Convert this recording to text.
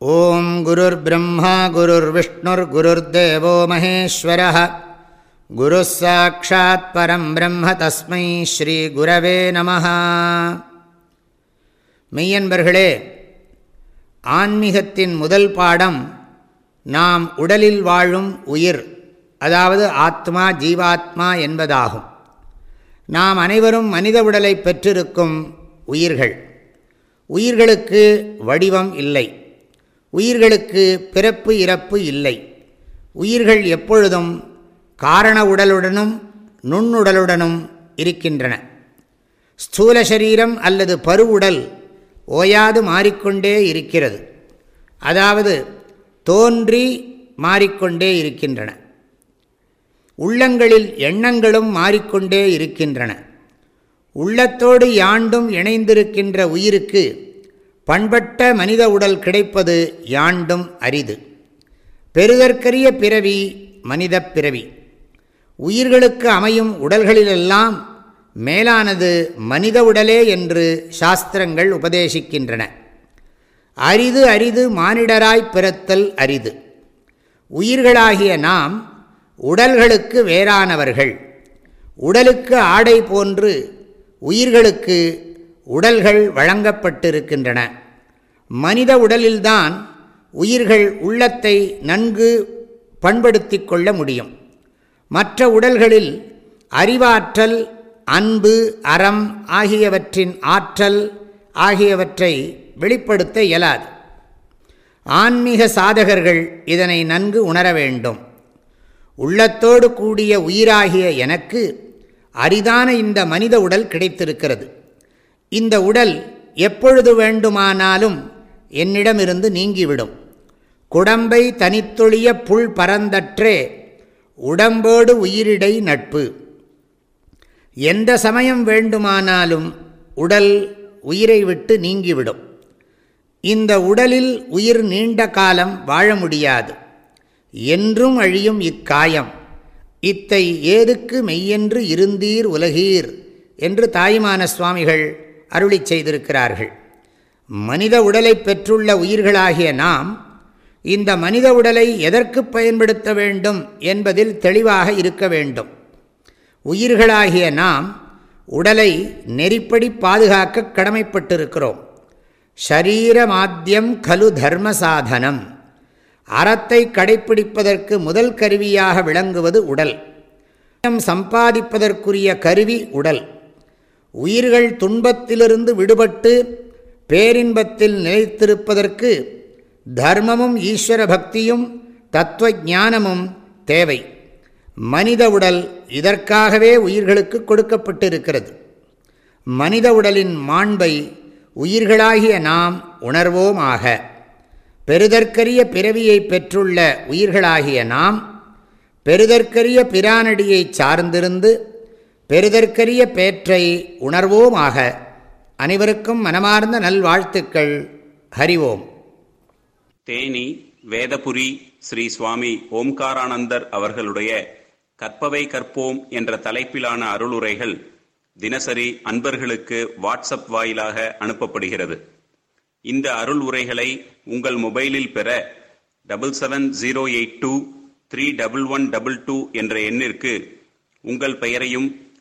ஓம் குருர் பிரம்மா குருர் விஷ்ணுர் குருர் தேவோ மகேஸ்வர குரு சாட்சாத் பரம் பிரம்ம தஸ்மை ஸ்ரீ குரவே நம மெய்யன்பர்களே ஆன்மீகத்தின் முதல் பாடம் நாம் உடலில் வாழும் உயிர் அதாவது ஆத்மா ஜீவாத்மா என்பதாகும். நாம் அனைவரும் மனித உடலை பெற்றிருக்கும் உயிர்கள். உயிர்களுக்கு வடிவம் இல்லை. உயிர்களுக்கு பிறப்பு இறப்பு இல்லை. உயிர்கள் எப்பொழுதும் காரண உடலுடனும் நுண்ணுடலுடனும் இருக்கின்றன. ஸ்தூல சரீரம் அல்லது பருவுடல் ஓயாது மாறிக்கொண்டே இருக்கிறது. அதாவது தோன்றி மாறிக்கொண்டே இருக்கின்றன. உள்ளங்களில் எண்ணங்களும் மாறிக்கொண்டே இருக்கின்றன. உள்ளத்தோடு யாண்டும் இணைந்திருக்கின்ற உயிருக்கு பண்பட்ட மனித உடல் கிடைப்பது யாண்டும் அரிது. பெருதற்கரிய பிறவி மனித பிறவி. உயிர்களுக்கு அமையும் உடல்களிலெல்லாம் மேலானது மனித உடலே என்று சாஸ்திரங்கள் உபதேசிக்கின்றன. அரிது அரிது மானிடராய் பிறத்தல் அரிது. உயிர்களாகிய நாம் உடல்களுக்கு வேறானவர்கள். உடலுக்கு ஆடை போன்று உயிர்களுக்கு உடல்கள் வழங்கப்பட்டிருக்கின்றன. மனித உடலில்தான் உயிர்கள் உள்ளத்தை நன்கு பண்படுத்தி கொள்ள முடியும். மற்ற உடல்களில் அறிவாற்றல் அன்பு அறம் ஆகியவற்றின் ஆற்றல் ஆகியவற்றை வெளிப்படுத்த இயலாது. ஆன்மீக சாதகர்கள் இதனை நன்கு உணர வேண்டும். உள்ளத்தோடு கூடிய உயிராகிய எனக்கு அரிதான இந்த மனித உடல் கிடைத்திருக்கிறது. இந்த உடல் எப்பொழுது வேண்டுமானாலும் என்னிடமிருந்து நீங்கிவிடும். குடம்பை தனித்தொழிய புல் பரந்தற்றே உடம்போடு உயிரிடை நட்பு. எந்த சமயம் வேண்டுமானாலும் உடல் உயிரை விட்டு நீங்கிவிடும். இந்த உடலில் உயிர் நீண்ட காலம் வாழ முடியாது. என்றும் அழியும் இக்காயம். இத்தை ஏதுக்கு மெய்யென்று இருந்தீர் உலகீர் என்று தாயுமான சுவாமிகள் அருளி செய்திருக்கிறார்கள். மனித உடலை பெற்றுள்ள உயிர்களாகிய நாம் இந்த மனித உடலை எதற்கு பயன்படுத்த வேண்டும் என்பதில் தெளிவாக இருக்க வேண்டும். உயிர்களாகிய நாம் உடலை நெறிப்படி பாதுகாக்க கடமைப்பட்டிருக்கிறோம். ஷரீரமாத்தியம் கலு தர்ம சாதனம். அறத்தை கடைப்பிடிப்பதற்கு முதல் கருவியாக விளங்குவது உடல். சம்பாதிப்பதற்குரிய கருவி உடல். உயிர்கள் துன்பத்திலிருந்து விடுபட்டு பேரின்பத்தில் நிலைத்திருப்பதற்கு தர்மமும் ஈஸ்வர பக்தியும் தத்துவ ஞானமும் தேவை. மனித உடல் இதற்காகவே உயிர்களுக்கு கொடுக்கப்பட்டிருக்கிறது. மனித உடலின் மாண்பை உயிர்களாகிய நாம் உணர்வோமாக. பெருதற்கரிய பிறவியை பெற்றுள்ள உயிர்களாகிய நாம் பெருதற்கரிய பிரானடியை சார்ந்திருந்து பெறுதற்கரிய பேற்றை உணர்வோமாக அனைவருக்கும் மனமார்ந்த நல்வாழ்த்துக்கள். ஹரிவோம். தேனி வேதபுரி ஸ்ரீ சுவாமி ஓம்காரானந்தர் அவர்களுடைய கற்பவை கற்போம் என்ற தலைப்பிலான அருளுரைகள் தினசரி அன்பர்களுக்கு வாட்ஸ்அப் வாயிலாக அனுப்பப்படுகிறது. இந்த அருள் உரைகளை உங்கள் மொபைலில் பெற double seven zero eight two three double one double two என்ற எண்ணிற்கு உங்கள் பெயரையும்